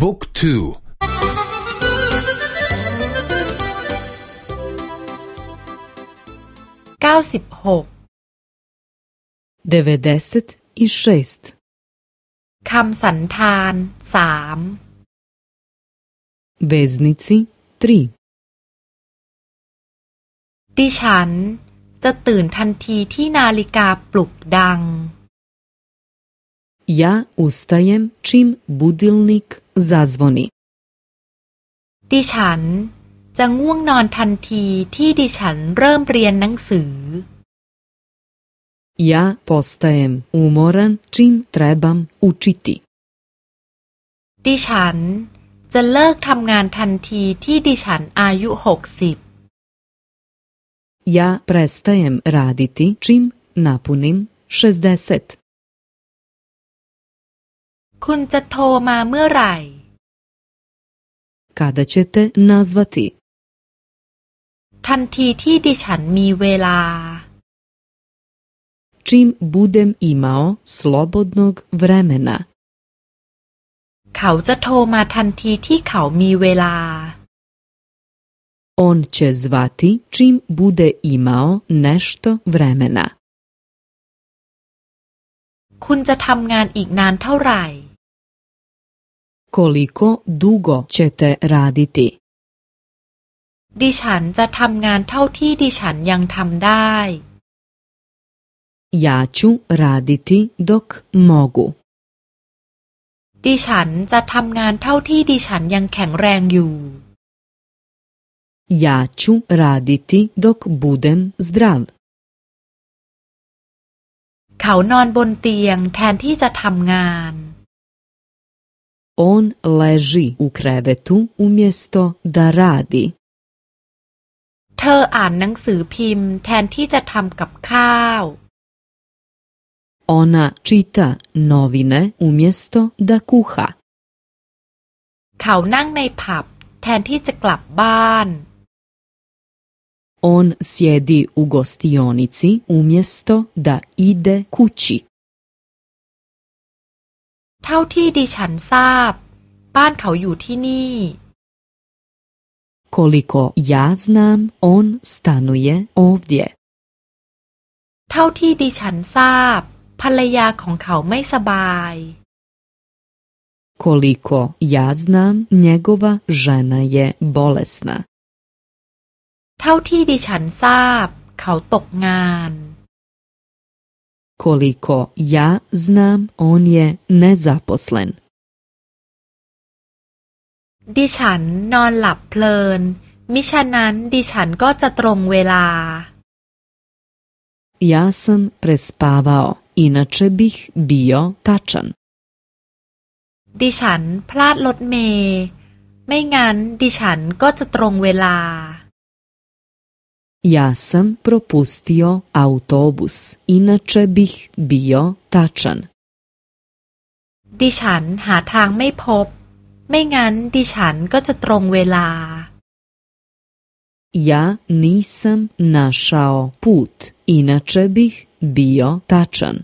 book twoเก้าสิบหก devedeset i šestคำสันธานสาม veznici 3ดิฉันจะตื่นทันทีที่นาฬิกาปลุกดัง Ja ustajem čim budilnik zazvoni. ดิฉันจะง่วงนอนทันทีที่ดิฉันเริ่มเรียนหนังสือ Ja postajem umoran čim trebam učiti. ดิฉันจะเลิกทำงานทันทีที่ดิฉันอายุหกสิบ Ja prestajem raditi čim napunim 60. คุณจะโทรมาเมื่อไหร่ Kada ćete nazvati? ทันทีที่ดิฉันมีเวลา Čim budem imao slobodnog vremena. เขาจะโทรมาทันทีที่เขามีเวลา On će zvati čim bude imao nešto vremena. คุณจะทำงานอีกนานเท่าไหร่ Koliko dugo ćete raditi? ดิฉันจะทำงานเท่าที่ดิฉันยังทำได้ Ja ću raditi dok mogu. ดิฉันจะทำงานเท่าที่ดิฉันยังแข็งแรงอยู่ Ja ću raditi dok budem zdrav. เขานอนบนเตียงแทนที่จะทำงาน On leži u krevetu umjesto da radi. เธออ่านหนังสือพิมพ์แทนที่จะทำกับข้าว Ona čita novine umjesto da kuha. เขานั่งในผับแทนที่จะกลับบ้าน On sjedi u gostionici umjesto da ide kući. เท่าที่ดิฉันทราบ บ้านเขาอยู่ที่นี่ Koliko ja znam, on stanuje ovdje. เท่าที่ดิฉันทราบ ภรรยาของเขาไม่สบาย Koliko ja znam, njegova žena je bolesna. เท่าที่ดิฉันทราบ เขาตกงาน Koliko ja znam, on je nezaposlen. ดิฉันนอนหลับเพลิน มิฉะนั้นดิฉันก็จะตรงเวลา Ja sam prespavao, inače bih bio tačan. ดิฉันพลาดรถเมย์ไม่งั้นดิฉันก็จะตรงเวลา Ja sam propustio autobus, inače bih bio tačan. ดิฉันหาทางไม่พบ ไม่งั้นดิฉันก็จะตรงเวลา Ja nisam našao put, inače bih bio tačan.